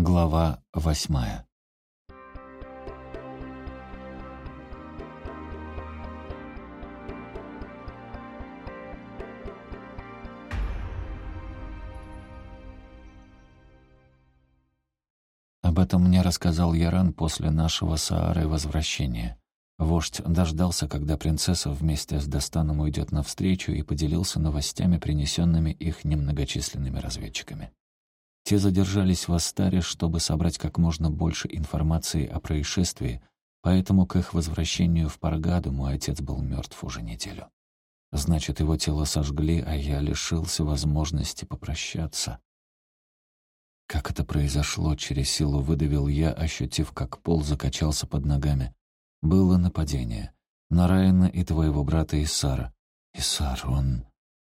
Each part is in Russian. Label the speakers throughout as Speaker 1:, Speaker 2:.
Speaker 1: Глава восьмая Об этом мне рассказал Яран после нашего с Аарой возвращения. Вождь дождался, когда принцесса вместе с Достаном уйдет навстречу и поделился новостями, принесенными их немногочисленными разведчиками. Те задержались в Астаре, чтобы собрать как можно больше информации о происшествии, поэтому к их возвращению в Паргаду мой отец был мертв уже неделю. Значит, его тело сожгли, а я лишился возможности попрощаться. Как это произошло, через силу выдавил я, ощутив, как пол закачался под ногами. Было нападение. На Райана и твоего брата Исара. Исар, он...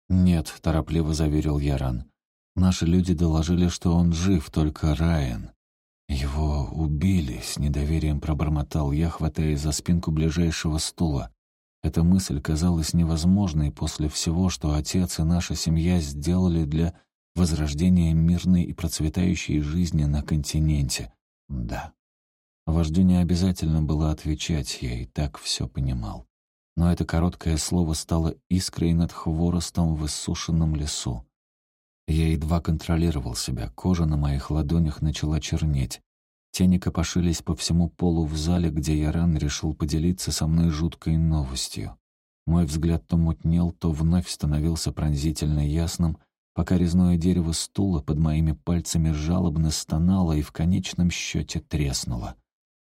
Speaker 1: Нет, торопливо заверил Яран. Наши люди доложили, что он жив, только Райан. Его убили, с недоверием пробормотал я, хватаясь за спинку ближайшего стула. Эта мысль казалась невозможной после всего, что отец и наша семья сделали для возрождения мирной и процветающей жизни на континенте. Да. Вождю не обязательно было отвечать, я и так все понимал. Но это короткое слово стало искрой над хворостом в иссушенном лесу. Я едва контролировал себя, кожа на моих ладонях начала чернеть. Тени копошились по всему полу в зале, где Яран решил поделиться со мной жуткой новостью. Мой взгляд то мутнел, то вновь становился пронзительно ясным, пока резное дерево стула под моими пальцами жалобно стонало и в конечном счете треснуло.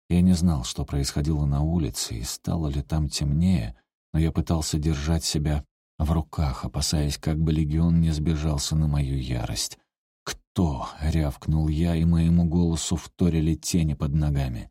Speaker 1: Я не знал, что происходило на улице и стало ли там темнее, но я пытался держать себя в руках, опасаясь, как бы легион не сбежался на мою ярость. «Кто?» — рявкнул я, и моему голосу вторили тени под ногами.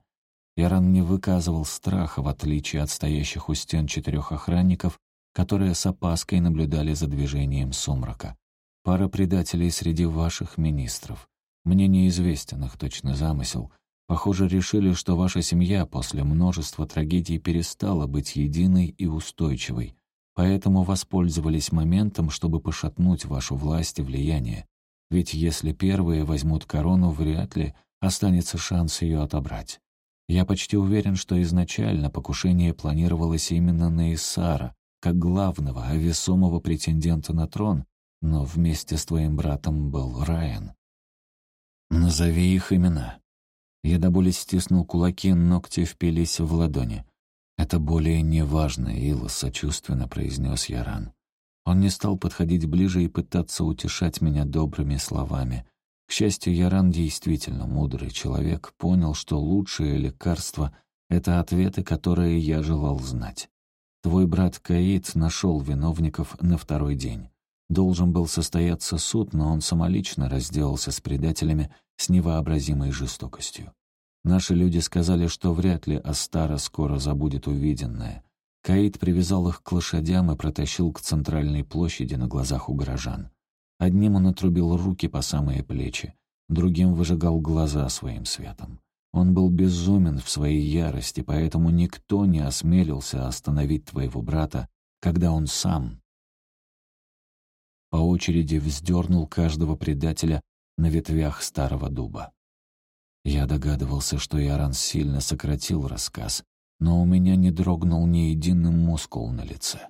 Speaker 1: Яран не выказывал страха, в отличие от стоящих у стен четырех охранников, которые с опаской наблюдали за движением сумрака. «Пара предателей среди ваших министров. Мне неизвестен их точный замысел. Похоже, решили, что ваша семья после множества трагедий перестала быть единой и устойчивой поэтому воспользовались моментом, чтобы пошатнуть вашу власть и влияние. Ведь если первые возьмут корону, вряд ли останется шанс ее отобрать. Я почти уверен, что изначально покушение планировалось именно на Исара, как главного, а весомого претендента на трон, но вместе с твоим братом был Райан. Назови их имена. Я до боли стиснул кулаки, ногти впились в ладони. «Это более неважно, Ила», — сочувственно произнес Яран. Он не стал подходить ближе и пытаться утешать меня добрыми словами. К счастью, Яран действительно мудрый человек, понял, что лучшее лекарство — это ответы, которые я желал знать. Твой брат Каид нашел виновников на второй день. Должен был состояться суд, но он самолично разделался с предателями с невообразимой жестокостью. Наши люди сказали, что вряд ли Астара скоро забудет увиденное. Каид привязал их к лошадям и протащил к центральной площади на глазах у горожан. Одним он отрубил руки по самые плечи, другим выжигал глаза своим светом. Он был безумен в своей ярости, поэтому никто не осмелился остановить твоего брата, когда он сам по очереди вздернул каждого предателя на ветвях старого дуба. Я догадывался, что Яран сильно сократил рассказ, но у меня не дрогнул ни единый мускул на лице.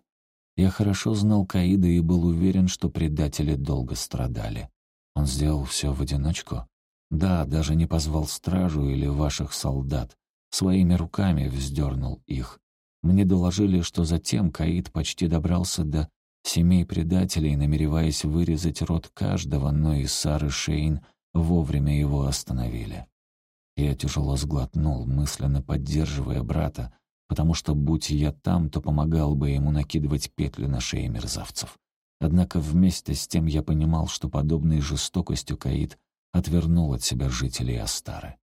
Speaker 1: Я хорошо знал Каида и был уверен, что предатели долго страдали. Он сделал все в одиночку? Да, даже не позвал стражу или ваших солдат. Своими руками вздернул их. Мне доложили, что затем Каид почти добрался до семей предателей, намереваясь вырезать рот каждого, но и Сары Шейн вовремя его остановили. Я тяжело сглотнул, мысленно поддерживая брата, потому что, будь я там, то помогал бы ему накидывать петли на шеи мерзавцев. Однако вместе с тем я понимал, что подобной жестокостью Каид отвернул от себя жителей Астары.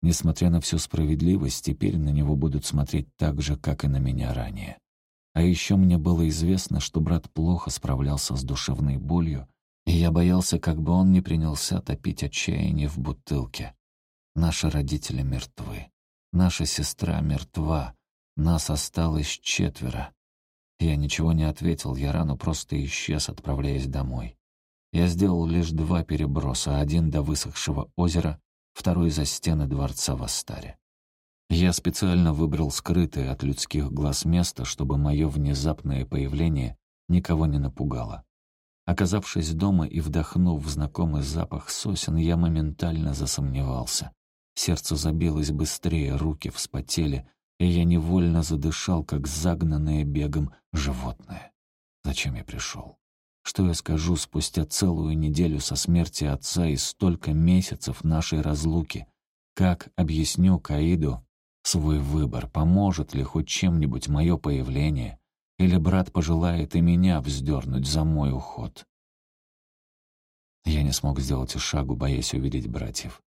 Speaker 1: Несмотря на всю справедливость, теперь на него будут смотреть так же, как и на меня ранее. А еще мне было известно, что брат плохо справлялся с душевной болью, и я боялся, как бы он не принялся топить отчаяние в бутылке. Наши родители мертвы. Наша сестра мертва. Нас осталось четверо. Я ничего не ответил, я рано просто исчез, отправляясь домой. Я сделал лишь два переброса, один до высохшего озера, второй за стены дворца в Астаре. Я специально выбрал скрытое от людских глаз место, чтобы мое внезапное появление никого не напугало. Оказавшись дома и вдохнув знакомый запах сосен, я моментально засомневался. Сердце забилось быстрее, руки вспотели, и я невольно задышал, как загнанное бегом животное. Зачем я пришел? Что я скажу спустя целую неделю со смерти отца и столько месяцев нашей разлуки? Как объясню Каиду свой выбор? Поможет ли хоть чем-нибудь мое появление? Или брат пожелает и меня вздернуть за мой уход? Я не смог сделать и шагу, боясь увидеть братьев.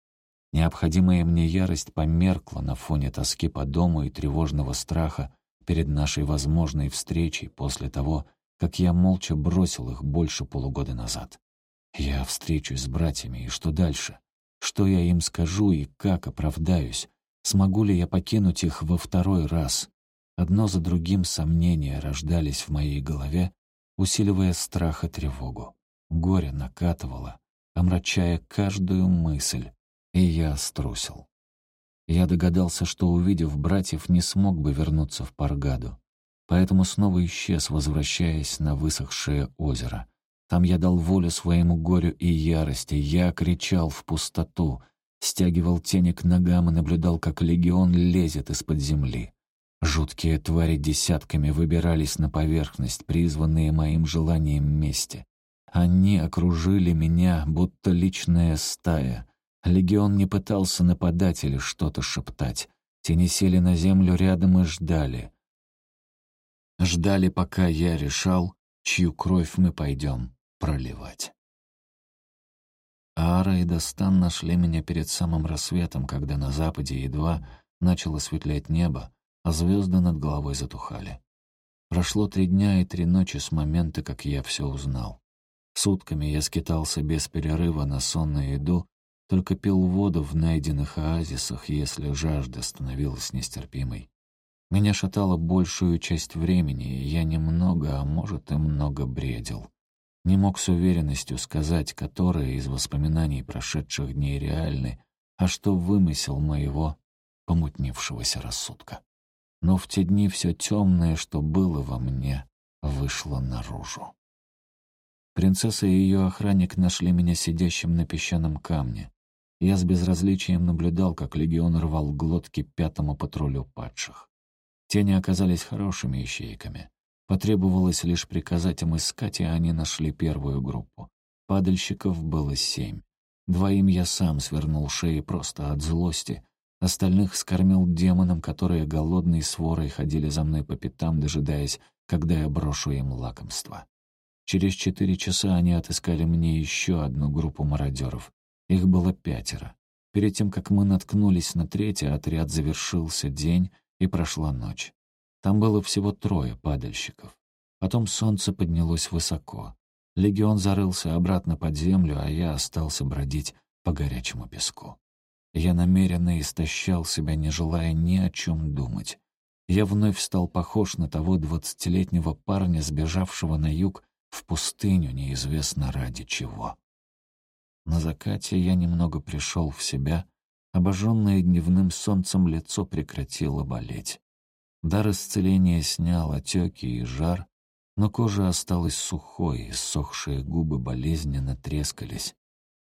Speaker 1: Необходимая мне ярость померкла на фоне тоски по дому и тревожного страха перед нашей возможной встречей после того, как я молча бросил их больше полугода назад. Я встречусь с братьями, и что дальше? Что я им скажу и как оправдаюсь? Смогу ли я покинуть их во второй раз? Одно за другим сомнения рождались в моей голове, усиливая страх и тревогу. Горе накатывало, омрачая каждую мысль, и я струсил. Я догадался, что, увидев братьев, не смог бы вернуться в Паргаду поэтому снова исчез, возвращаясь на высохшее озеро. Там я дал волю своему горю и ярости, я кричал в пустоту, стягивал тени к ногам и наблюдал, как легион лезет из-под земли. Жуткие твари десятками выбирались на поверхность, призванные моим желанием мести. Они окружили меня, будто личная стая. Легион не пытался нападать или что-то шептать. Тени сели на землю рядом и ждали. Ждали, пока я решал, чью кровь мы пойдем проливать. Ара и Достан нашли меня перед самым рассветом, когда на западе едва начало светлеть небо, а звезды над головой затухали. Прошло три дня и три ночи с момента, как я все узнал. Сутками я скитался без перерыва на сон и еду, только пил воду в найденных оазисах, если жажда становилась нестерпимой. Меня шатало большую часть времени, и я немного, а может и много бредил. Не мог с уверенностью сказать, которые из воспоминаний прошедших дней реальны, а что вымысел моего помутнившегося рассудка. Но в те дни все темное, что было во мне, вышло наружу. Принцесса и ее охранник нашли меня сидящим на песчаном камне. Я с безразличием наблюдал, как легион рвал глотки пятому патрулю падших. Тени оказались хорошими ищейками. Потребовалось лишь приказать им искать, и они нашли первую группу. Падальщиков было семь. Двоим я сам свернул шеи просто от злости. Остальных скормил демонам, которые голодной сворой ходили за мной по пятам, дожидаясь, когда я брошу им лакомство. Через четыре часа они отыскали мне еще одну группу мародеров. Их было пятеро. Перед тем, как мы наткнулись на третий отряд, завершился день, и прошла ночь. Там было всего трое падальщиков. Потом солнце поднялось высоко. Легион зарылся обратно под землю, а я остался бродить по горячему песку. Я намеренно истощал себя, не желая ни о чем думать. Я вновь стал похож на того двадцатилетнего парня, сбежавшего на юг в пустыню, неизвестно ради чего. На закате я немного пришел в себя Обожженное дневным солнцем лицо прекратило болеть. Дар исцеления снял отеки и жар, но кожа осталась сухой, и сохшие губы болезненно трескались.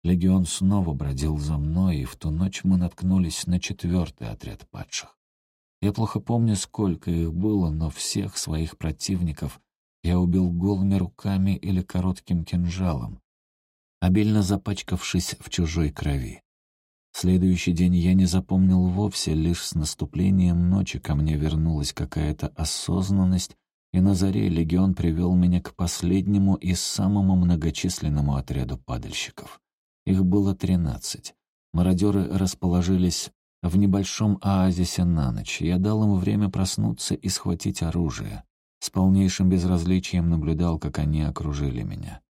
Speaker 1: Легион снова бродил за мной, и в ту ночь мы наткнулись на четвертый отряд падших. Я плохо помню, сколько их было, но всех своих противников я убил голыми руками или коротким кинжалом, обильно запачкавшись в чужой крови. Следующий день я не запомнил вовсе, лишь с наступлением ночи ко мне вернулась какая-то осознанность, и на заре легион привел меня к последнему и самому многочисленному отряду падальщиков. Их было тринадцать. Мародеры расположились в небольшом оазисе на ночь. Я дал им время проснуться и схватить оружие. С полнейшим безразличием наблюдал, как они окружили меня.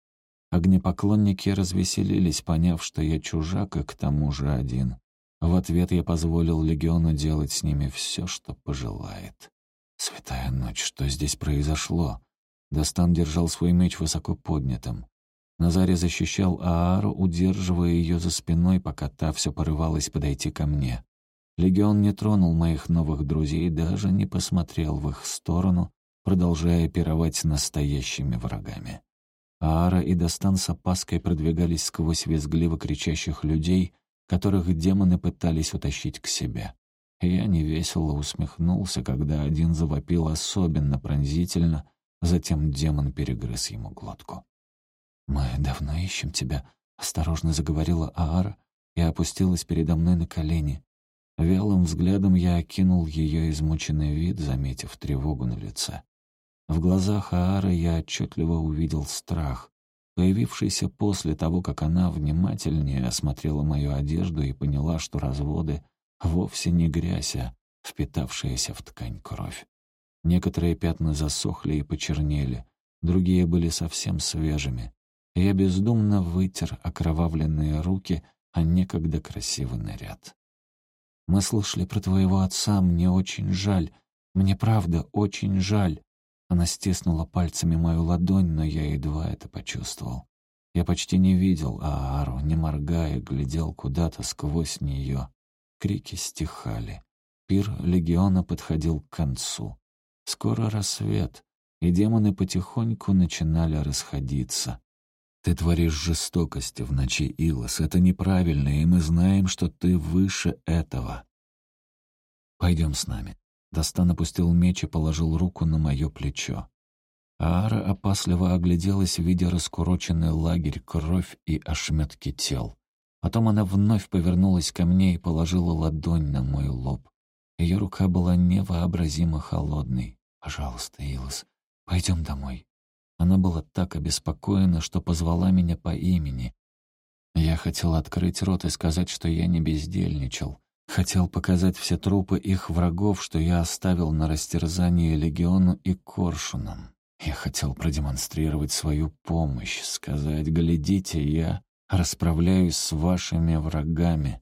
Speaker 1: Огнепоклонники развеселились, поняв, что я чужак и к тому же один. В ответ я позволил легиону делать с ними все, что пожелает. Святая ночь, что здесь произошло? Достан держал свой меч высоко поднятым. Назаре защищал Аару, удерживая ее за спиной, пока та все порывалась подойти ко мне. Легион не тронул моих новых друзей, даже не посмотрел в их сторону, продолжая пировать настоящими врагами. Аара и Достан с опаской продвигались сквозь визгливо кричащих людей, которых демоны пытались утащить к себе. Я невесело усмехнулся, когда один завопил особенно пронзительно, затем демон перегрыз ему глотку. «Мы давно ищем тебя», — осторожно заговорила Аара и опустилась передо мной на колени. Вялым взглядом я окинул ее измученный вид, заметив тревогу на лице. В глазах Аары я отчетливо увидел страх, появившийся после того, как она внимательнее осмотрела мою одежду и поняла, что разводы вовсе не грязь, а впитавшаяся в ткань кровь. Некоторые пятна засохли и почернели, другие были совсем свежими. Я бездумно вытер окровавленные руки, а некогда красивый наряд. «Мы слышали про твоего отца, мне очень жаль. Мне правда очень жаль». Она стиснула пальцами мою ладонь, но я едва это почувствовал. Я почти не видел Аару, не моргая, глядел куда-то сквозь нее. Крики стихали. Пир легиона подходил к концу. Скоро рассвет, и демоны потихоньку начинали расходиться. Ты творишь жестокость в ночи, Илос. Это неправильно, и мы знаем, что ты выше этого. Пойдем с нами. Достан опустил меч и положил руку на мое плечо. Аара опасливо огляделась, видя раскуроченный лагерь, кровь и ошметки тел. Потом она вновь повернулась ко мне и положила ладонь на мой лоб. Ее рука была невообразимо холодной. «Пожалуйста, Илос, пойдем домой». Она была так обеспокоена, что позвала меня по имени. Я хотел открыть рот и сказать, что я не бездельничал. Хотел показать все трупы их врагов, что я оставил на растерзание легиону и коршунам. Я хотел продемонстрировать свою помощь, сказать «Глядите, я расправляюсь с вашими врагами».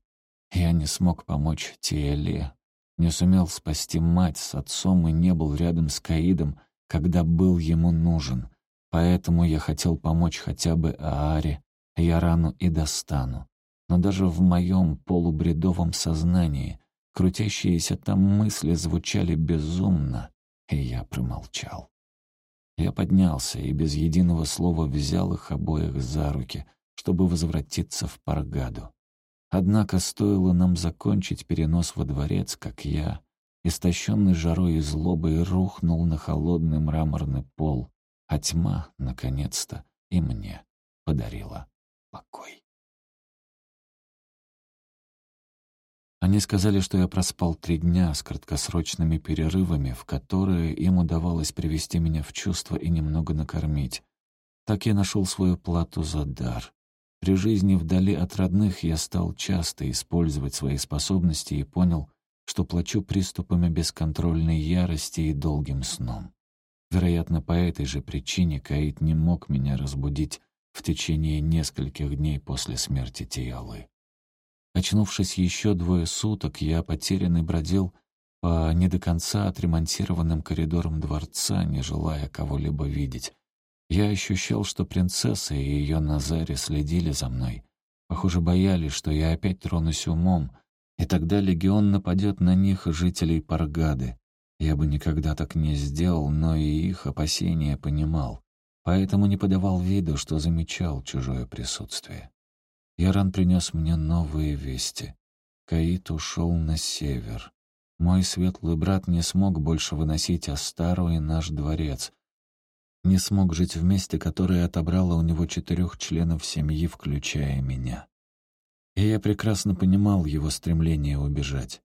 Speaker 1: Я не смог помочь Тиэле, не сумел спасти мать с отцом и не был рядом с Каидом, когда был ему нужен. Поэтому я хотел помочь хотя бы Ааре, Ярану и Достану. Но даже в моем полубредовом сознании крутящиеся там мысли звучали безумно, и я промолчал. Я поднялся и без единого слова взял их обоих за руки, чтобы возвратиться в Паргаду. Однако стоило нам закончить перенос во дворец, как я, истощенный жарой и злобой, рухнул на холодный мраморный пол, а тьма, наконец-то, и мне подарила покой. Они сказали, что я проспал три дня с краткосрочными перерывами, в которые им удавалось привести меня в чувство и немного накормить. Так я нашел свою плату за дар. При жизни вдали от родных я стал часто использовать свои способности и понял, что плачу приступами бесконтрольной ярости и долгим сном. Вероятно, по этой же причине Каид не мог меня разбудить в течение нескольких дней после смерти Тиалы. Очнувшись еще двое суток, я потерянный бродил по не до конца отремонтированным коридорам дворца, не желая кого-либо видеть. Я ощущал, что принцесса и ее Назаре следили за мной. Похоже, боялись, что я опять тронусь умом, и тогда легион нападет на них, жителей Паргады. Я бы никогда так не сделал, но и их опасения понимал, поэтому не подавал виду, что замечал чужое присутствие. Яран принес мне новые вести. Каит ушел на север. Мой светлый брат не смог больше выносить Астару и наш дворец. Не смог жить в месте, которое отобрало у него четырех членов семьи, включая меня. И я прекрасно понимал его стремление убежать.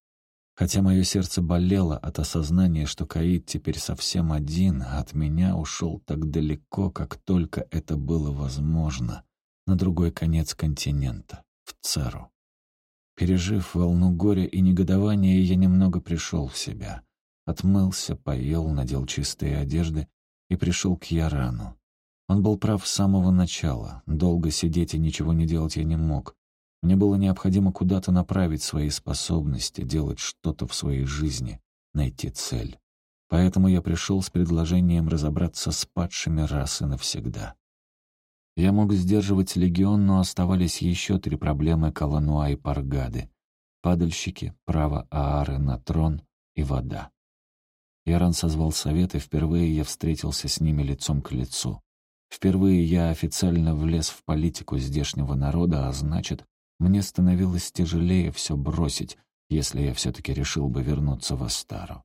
Speaker 1: Хотя мое сердце болело от осознания, что Каид теперь совсем один, а от меня ушел так далеко, как только это было возможно на другой конец континента, в Цару. Пережив волну горя и негодования, я немного пришел в себя. Отмылся, поел, надел чистые одежды и пришел к Ярану. Он был прав с самого начала. Долго сидеть и ничего не делать я не мог. Мне было необходимо куда-то направить свои способности, делать что-то в своей жизни, найти цель. Поэтому я пришел с предложением разобраться с падшими раз и навсегда. Я мог сдерживать легион, но оставались еще три проблемы Калануа и Паргады. Падальщики, право Аары на трон и вода. Яран созвал совет, и впервые я встретился с ними лицом к лицу. Впервые я официально влез в политику здешнего народа, а значит, мне становилось тяжелее все бросить, если я все-таки решил бы вернуться в Астару.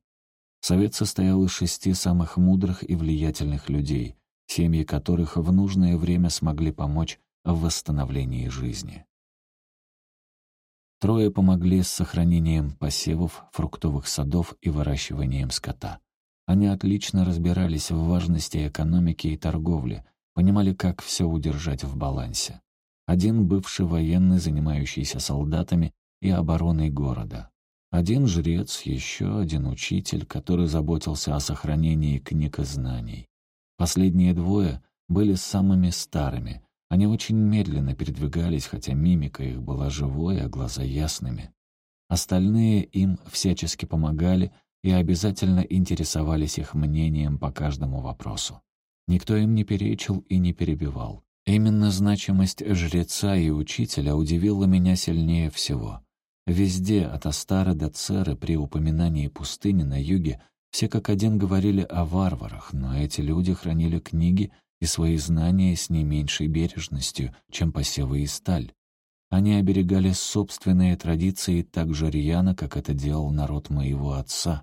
Speaker 1: Совет состоял из шести самых мудрых и влиятельных людей, семьи которых в нужное время смогли помочь в восстановлении жизни. Трое помогли с сохранением посевов, фруктовых садов и выращиванием скота. Они отлично разбирались в важности экономики и торговли, понимали, как все удержать в балансе. Один бывший военный, занимающийся солдатами и обороной города. Один жрец, еще один учитель, который заботился о сохранении книг и знаний. Последние двое были самыми старыми. Они очень медленно передвигались, хотя мимика их была живой, а глаза ясными. Остальные им всячески помогали и обязательно интересовались их мнением по каждому вопросу. Никто им не перечил и не перебивал. Именно значимость жреца и учителя удивила меня сильнее всего. Везде, от Астара до Церы, при упоминании пустыни на юге, все как один говорили о варварах, но эти люди хранили книги и свои знания с не меньшей бережностью, чем посевы и сталь. Они оберегали собственные традиции так же рьяно, как это делал народ моего отца.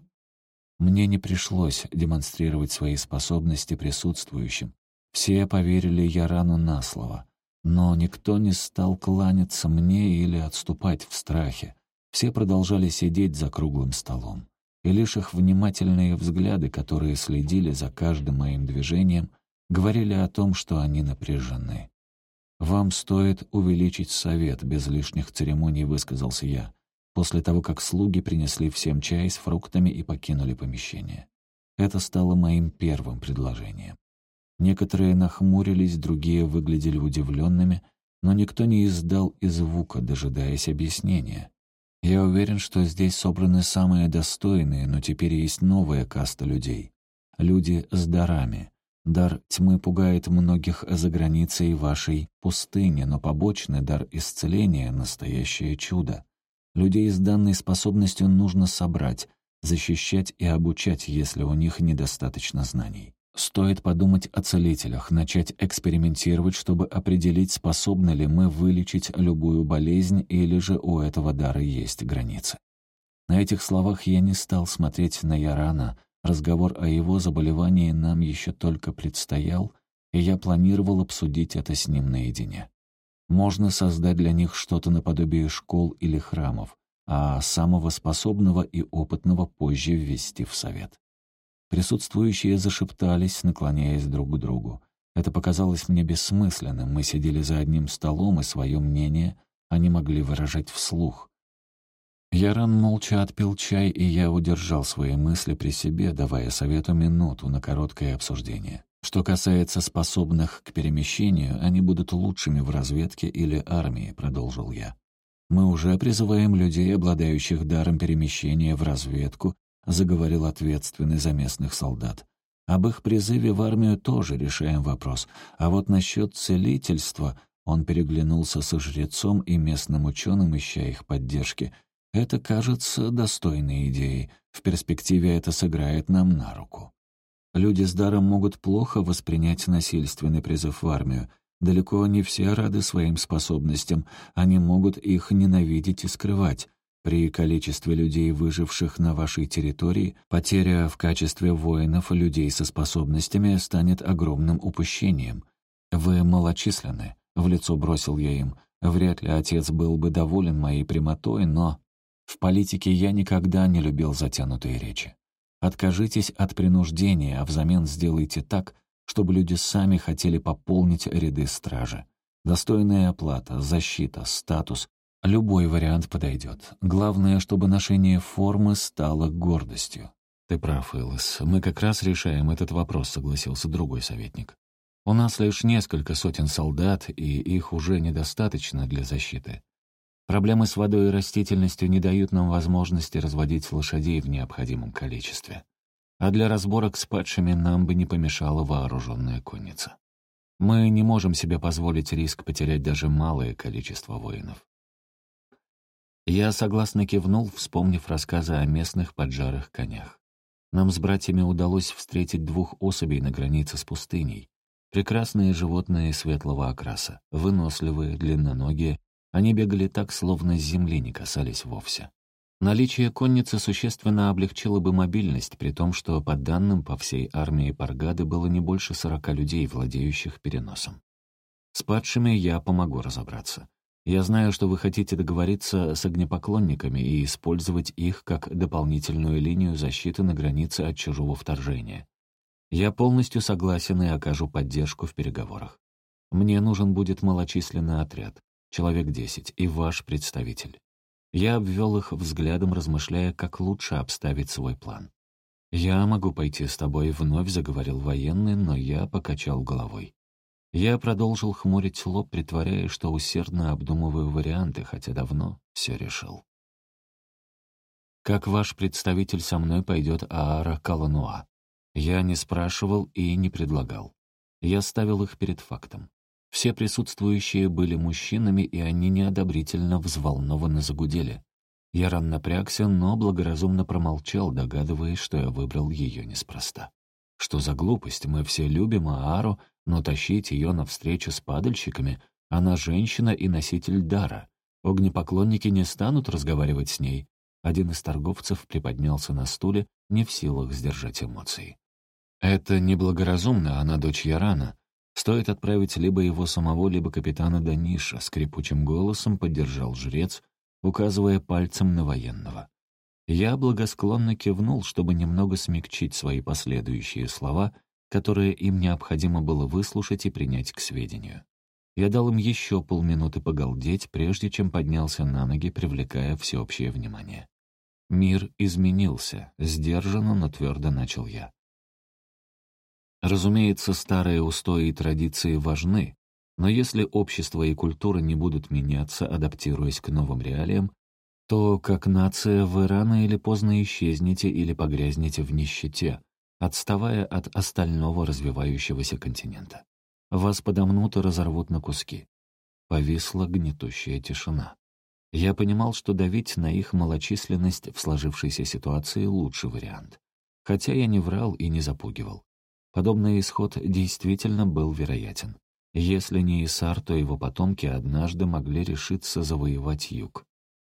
Speaker 1: Мне не пришлось демонстрировать свои способности присутствующим, все поверили Ярану на слово. Но никто не стал кланяться мне или отступать в страхе. Все продолжали сидеть за круглым столом. И лишь их внимательные взгляды, которые следили за каждым моим движением, говорили о том, что они напряжены. «Вам стоит увеличить совет», — без лишних церемоний высказался я, после того, как слуги принесли всем чай с фруктами и покинули помещение. Это стало моим первым предложением. Некоторые нахмурились, другие выглядели удивленными, но никто не издал и звука, дожидаясь объяснения. Я уверен, что здесь собраны самые достойные, но теперь есть новая каста людей. Люди с дарами. Дар тьмы пугает многих за границей вашей пустыни, но побочный дар исцеления — настоящее чудо. Людей с данной способностью нужно собрать, защищать и обучать, если у них недостаточно знаний. Стоит подумать о целителях, начать экспериментировать, чтобы определить, способны ли мы вылечить любую болезнь или же у этого дара есть границы. На этих словах я не стал смотреть на Ярана. Разговор о его заболевании нам еще только предстоял, и я планировал обсудить это с ним наедине. Можно создать для них что-то наподобие школ или храмов, а самого способного и опытного позже ввести в совет. Присутствующие зашептались, наклоняясь друг к другу. Это показалось мне бессмысленным. Мы сидели за одним столом, и свое мнение они могли выражать вслух. Яран молча отпил чай, и я удержал свои мысли при себе, давая совету минуту на короткое обсуждение. Что касается способных к перемещению, они будут лучшими в разведке или армии, продолжил я. Мы уже призываем людей, обладающих даром перемещения, в разведку — заговорил ответственный за местных солдат. «Об их призыве в армию тоже решаем вопрос. А вот насчет целительства...» Он переглянулся со жрецом и местным ученым, ища их поддержки. «Это кажется достойной идеей. В перспективе это сыграет нам на руку». Люди с даром могут плохо воспринять насильственный призыв в армию. Далеко не все рады своим способностям, они могут их ненавидеть и скрывать. При количестве людей, выживших на вашей территории, потеря в качестве воинов людей со способностями станет огромным упущением. Вы малочисленны, в лицо бросил я им. Вряд ли отец был бы доволен моей прямотой, но... В политике я никогда не любил затянутые речи. Откажитесь от принуждения, а взамен сделайте так, чтобы люди сами хотели пополнить ряды стражи. Достойная оплата, защита, статус Любой вариант подойдет. Главное, чтобы ношение формы стало гордостью. «Ты прав, Элос. Мы как раз решаем этот вопрос», — согласился другой советник. «У нас лишь несколько сотен солдат, и их уже недостаточно для защиты. Проблемы с водой и растительностью не дают нам возможности разводить лошадей в необходимом количестве. А для разборок с падшими нам бы не помешала вооруженная конница». Мы не можем себе позволить риск потерять даже малое количество воинов. Я согласно кивнул, вспомнив рассказы о местных поджарых конях. Нам с братьями удалось встретить двух особей на границе с пустыней. Прекрасные животные светлого окраса, выносливые, длинноногие, они бегали так, словно с земли не касались вовсе. Наличие конницы существенно облегчило бы мобильность, при том, что, по данным, по всей армии Паргады было не больше сорока людей, владеющих переносом. С падшими я помогу разобраться. Я знаю, что вы хотите договориться с огнепоклонниками и использовать их как дополнительную линию защиты на границе от чужого вторжения. Я полностью согласен и окажу поддержку в переговорах. Мне нужен будет малочисленный отряд, человек десять, и ваш представитель. Я обвел их взглядом, размышляя, как лучше обставить свой план. «Я могу пойти с тобой», — вновь заговорил военный, но я покачал головой. Я продолжил хмурить лоб, притворяя, что усердно обдумываю варианты, хотя давно все решил. «Как ваш представитель со мной пойдет Аара Калануа?» Я не спрашивал и не предлагал. Я ставил их перед фактом. Все присутствующие были мужчинами, и они неодобрительно взволнованно загудели. Я ран напрягся, но благоразумно промолчал, догадываясь, что я выбрал ее неспроста. Что за глупость, мы все любим Аару, но тащить ее навстречу с падальщиками, она женщина и носитель дара. Огнепоклонники не станут разговаривать с ней. Один из торговцев приподнялся на стуле, не в силах сдержать эмоций. Это неблагоразумно, она дочь Ярана. Стоит отправить либо его самого, либо капитана Даниша, скрипучим голосом поддержал жрец, указывая пальцем на военного. Я благосклонно кивнул, чтобы немного смягчить свои последующие слова, которые им необходимо было выслушать и принять к сведению. Я дал им еще полминуты погалдеть, прежде чем поднялся на ноги, привлекая всеобщее внимание. Мир изменился, сдержанно, но твердо начал я. Разумеется, старые устои и традиции важны, но если общество и культура не будут меняться, адаптируясь к новым реалиям, то как нация вы рано или поздно исчезнете или погрязнете в нищете, отставая от остального развивающегося континента. Вас подомнут и разорвут на куски. Повисла гнетущая тишина. Я понимал, что давить на их малочисленность в сложившейся ситуации — лучший вариант. Хотя я не врал и не запугивал. Подобный исход действительно был вероятен. Если не Исар, то его потомки однажды могли решиться завоевать юг.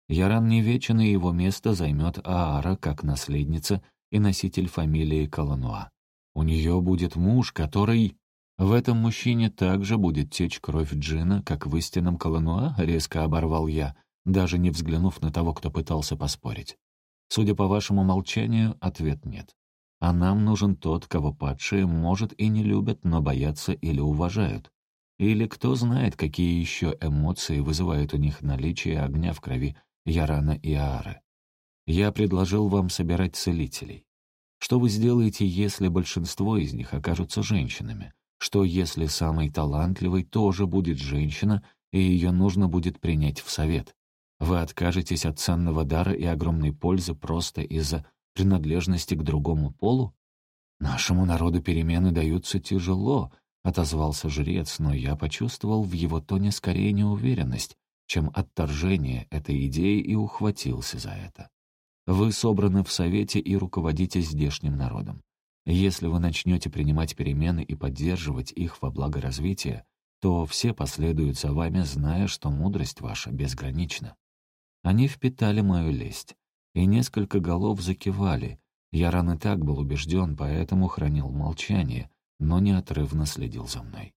Speaker 1: Яран не вечен, и его место займет Аара как наследница и носитель фамилии Калануа. У нее будет муж, который... В этом мужчине также будет течь кровь Джина, как в истинном Калануа, резко оборвал я, даже не взглянув на того, кто пытался поспорить. Судя по вашему молчанию, ответ нет. А нам нужен тот, кого падшие, может, и не любят, но боятся или уважают. Или кто знает, какие еще эмоции вызывает у них наличие огня в крови Ярана и Аары. Я предложил вам собирать целителей. Что вы сделаете, если большинство из них окажутся женщинами? Что если самый талантливый тоже будет женщина, и ее нужно будет принять в совет? Вы откажетесь от ценного дара и огромной пользы просто из-за принадлежности к другому полу? Нашему народу перемены даются тяжело, — отозвался жрец, но я почувствовал в его тоне скорее неуверенность, чем отторжение этой идеи и ухватился за это. Вы собраны в Совете и руководите здешним народом. Если вы начнете принимать перемены и поддерживать их во благо развития, то все последуют за вами, зная, что мудрость ваша безгранична. Они впитали мою лесть, и несколько голов закивали. Я рано так был убежден, поэтому хранил молчание, но неотрывно следил за мной.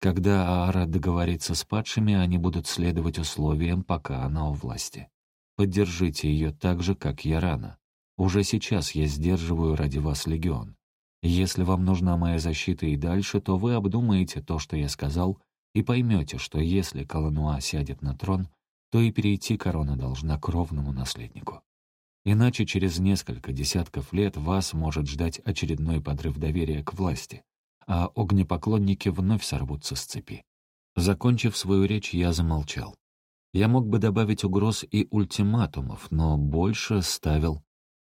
Speaker 1: Когда Аара договорится с падшими, они будут следовать условиям, пока она у власти. Поддержите ее так же, как я рано. Уже сейчас я сдерживаю ради вас легион. Если вам нужна моя защита и дальше, то вы обдумаете то, что я сказал, и поймете, что если Калануа сядет на трон, то и перейти корона должна кровному наследнику. Иначе через несколько десятков лет вас может ждать очередной подрыв доверия к власти, а огнепоклонники вновь сорвутся с цепи. Закончив свою речь, я замолчал. Я мог бы добавить угроз и ультиматумов, но больше ставил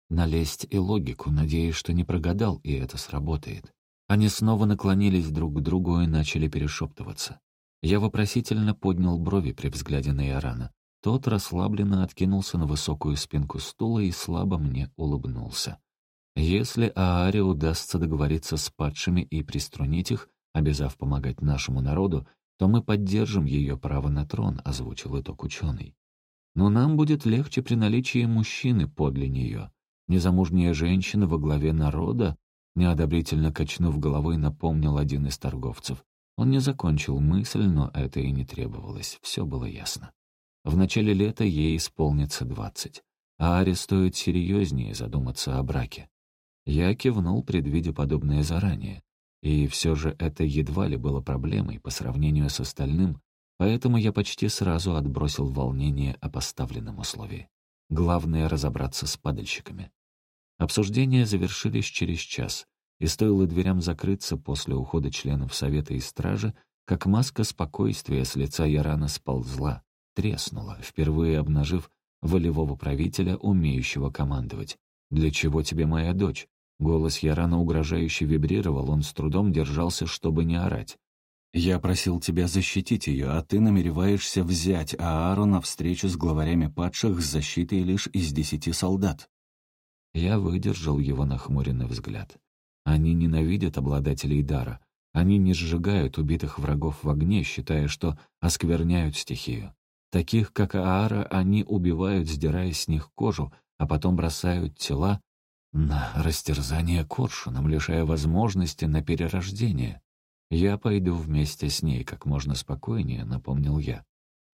Speaker 1: на лесть и логику, надеясь, что не прогадал, и это сработает. Они снова наклонились друг к другу и начали перешептываться. Я вопросительно поднял брови при взгляде на Иорана. Тот расслабленно откинулся на высокую спинку стула и слабо мне улыбнулся. Если Ааре удастся договориться с падшими и приструнить их, обязав помогать нашему народу, то мы поддержим ее право на трон», — озвучил итог ученый. «Но нам будет легче при наличии мужчины подле нее. Незамужняя женщина во главе народа», — неодобрительно качнув головой, напомнил один из торговцев. Он не закончил мысль, но это и не требовалось, все было ясно. В начале лета ей исполнится двадцать, а Аре стоит серьезнее задуматься о браке. Я кивнул, предвидя подобное заранее. И все же это едва ли было проблемой по сравнению с остальным, поэтому я почти сразу отбросил волнение о поставленном условии. Главное — разобраться с падальщиками. Обсуждения завершились через час, и стоило дверям закрыться после ухода членов Совета и Стражи, как маска спокойствия с лица Ярана сползла, треснула, впервые обнажив волевого правителя, умеющего командовать. «Для чего тебе моя дочь?» Голос Ярана угрожающе вибрировал, он с трудом держался, чтобы не орать. «Я просил тебя защитить ее, а ты намереваешься взять Аару на встречу с главарями падших с защитой лишь из десяти солдат». Я выдержал его нахмуренный взгляд. Они ненавидят обладателей дара. Они не сжигают убитых врагов в огне, считая, что оскверняют стихию. Таких, как Аара, они убивают, сдирая с них кожу, а потом бросают тела на растерзание коршуном, лишая возможности на перерождение. Я пойду вместе с ней как можно спокойнее, напомнил я.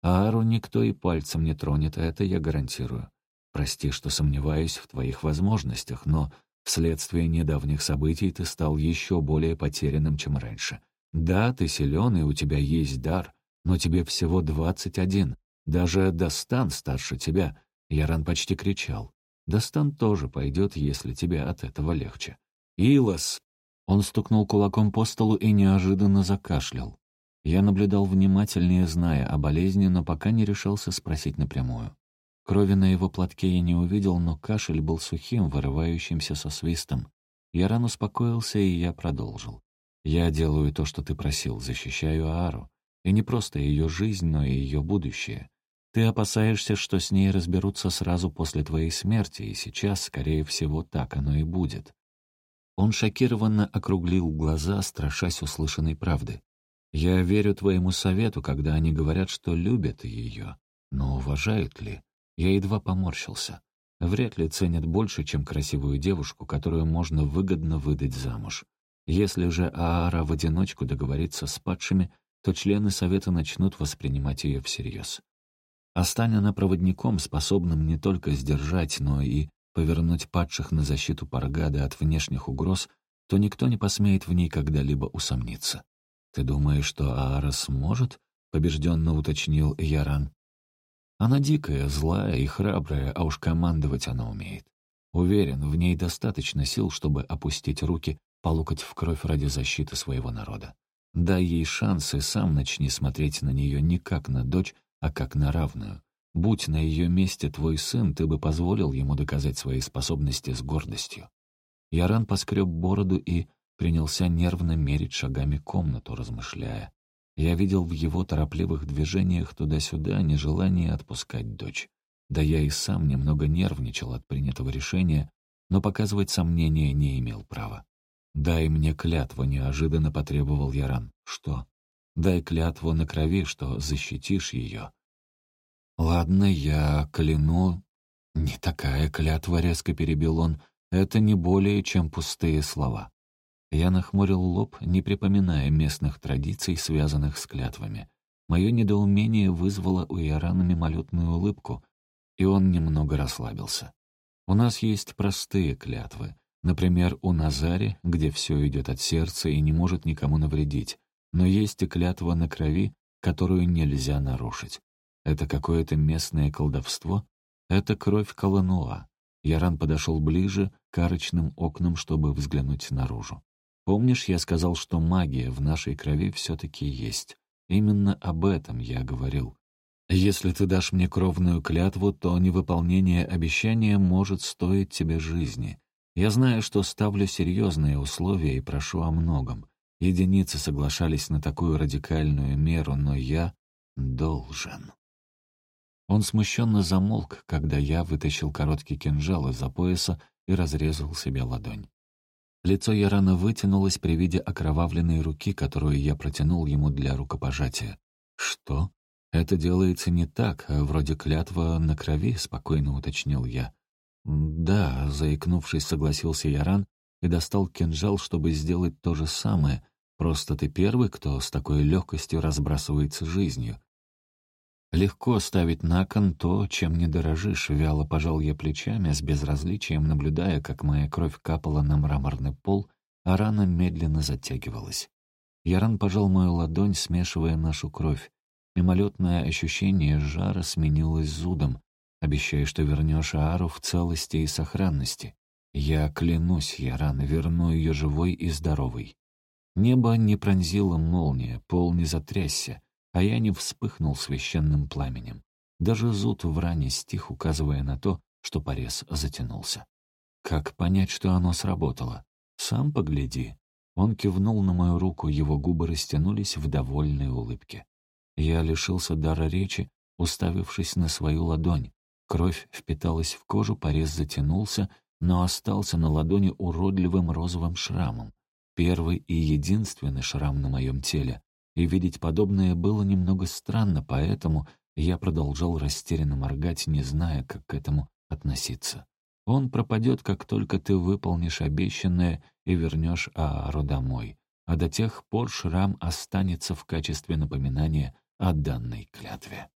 Speaker 1: Аару никто и пальцем не тронет, это я гарантирую. Прости, что сомневаюсь в твоих возможностях, но вследствие недавних событий ты стал еще более потерянным, чем раньше. Да, ты силен, и у тебя есть дар, но тебе всего двадцать один. Даже Дастан старше тебя. Яран почти кричал. Достан тоже пойдет, если тебе от этого легче. «Илос!» Он стукнул кулаком по столу и неожиданно закашлял. Я наблюдал внимательнее, зная о болезни, но пока не решался спросить напрямую. Крови на его платке я не увидел, но кашель был сухим, вырывающимся со свистом. Я рано успокоился, и я продолжил. «Я делаю то, что ты просил, защищаю Аару. И не просто ее жизнь, но и ее будущее. Ты опасаешься, что с ней разберутся сразу после твоей смерти, и сейчас, скорее всего, так оно и будет». Он шокированно округлил глаза, страшась услышанной правды. «Я верю твоему совету, когда они говорят, что любят ее. Но уважают ли? Я едва поморщился. Вряд ли ценят больше, чем красивую девушку, которую можно выгодно выдать замуж. Если же Аара в одиночку договорится с падшими, то члены совета начнут воспринимать ее всерьез. А стань она проводником, способным не только сдержать, но и повернуть падших на защиту Паргада от внешних угроз, то никто не посмеет в ней когда-либо усомниться. «Ты думаешь, что Аара сможет?» — побежденно уточнил Яран. «Она дикая, злая и храбрая, а уж командовать она умеет. Уверен, в ней достаточно сил, чтобы опустить руки по локоть в кровь ради защиты своего народа. Дай ей шанс и сам начни смотреть на нее не как на дочь, а как на равную. Будь на ее месте твой сын, ты бы позволил ему доказать свои способности с гордостью. Яран поскреб бороду и принялся нервно мерить шагами комнату, размышляя. Я видел в его торопливых движениях туда-сюда нежелание отпускать дочь. Да я и сам немного нервничал от принятого решения, но показывать сомнения не имел права. «Дай мне клятву», — неожиданно потребовал Яран. «Что?» Дай клятву на крови, что защитишь ее. Ладно, я кляну. Не такая клятва, резко перебил он. Это не более, чем пустые слова. Я нахмурил лоб, не припоминая местных традиций, связанных с клятвами. Мое недоумение вызвало у Иорана мимолетную улыбку, и он немного расслабился. У нас есть простые клятвы. Например, у Назари, где все идет от сердца и не может никому навредить но есть и клятва на крови, которую нельзя нарушить. Это какое-то местное колдовство? Это кровь Калануа. Яран подошел ближе к арочным окнам, чтобы взглянуть наружу. Помнишь, я сказал, что магия в нашей крови все-таки есть? Именно об этом я говорил. Если ты дашь мне кровную клятву, то невыполнение обещания может стоить тебе жизни. Я знаю, что ставлю серьезные условия и прошу о многом. Единицы соглашались на такую радикальную меру, но я должен. Он смущенно замолк, когда я вытащил короткий кинжал из-за пояса и разрезал себе ладонь. Лицо Ярана вытянулось при виде окровавленной руки, которую я протянул ему для рукопожатия. «Что? Это делается не так, а вроде клятва на крови», — спокойно уточнил я. «Да», — заикнувшись, согласился Яран и достал кинжал, чтобы сделать то же самое. «Просто ты первый, кто с такой легкостью разбрасывается жизнью. Легко ставить на кон то, чем не дорожишь, вяло пожал я плечами, с безразличием наблюдая, как моя кровь капала на мраморный пол, а рана медленно затягивалась. Яран пожал мою ладонь, смешивая нашу кровь. Мимолетное ощущение жара сменилось зудом, обещая, что вернешь Аару в целости и сохранности. Я клянусь, Яран, верну ее живой и здоровой. Небо не пронзило молния, пол не затрясся, а я не вспыхнул священным пламенем. Даже зуд в ране стих, указывая на то, что порез затянулся. Как понять, что оно сработало? Сам погляди. Он кивнул на мою руку, его губы растянулись в довольной улыбке. Я лишился дара речи, уставившись на свою ладонь. Кровь впиталась в кожу, порез затянулся, но остался на ладони уродливым розовым шрамом. Первый и единственный шрам на моем теле, и видеть подобное было немного странно, поэтому я продолжал растерянно моргать, не зная, как к этому относиться. Он пропадет, как только ты выполнишь обещанное и вернешь Аару домой, а до тех пор шрам останется в качестве напоминания о данной клятве.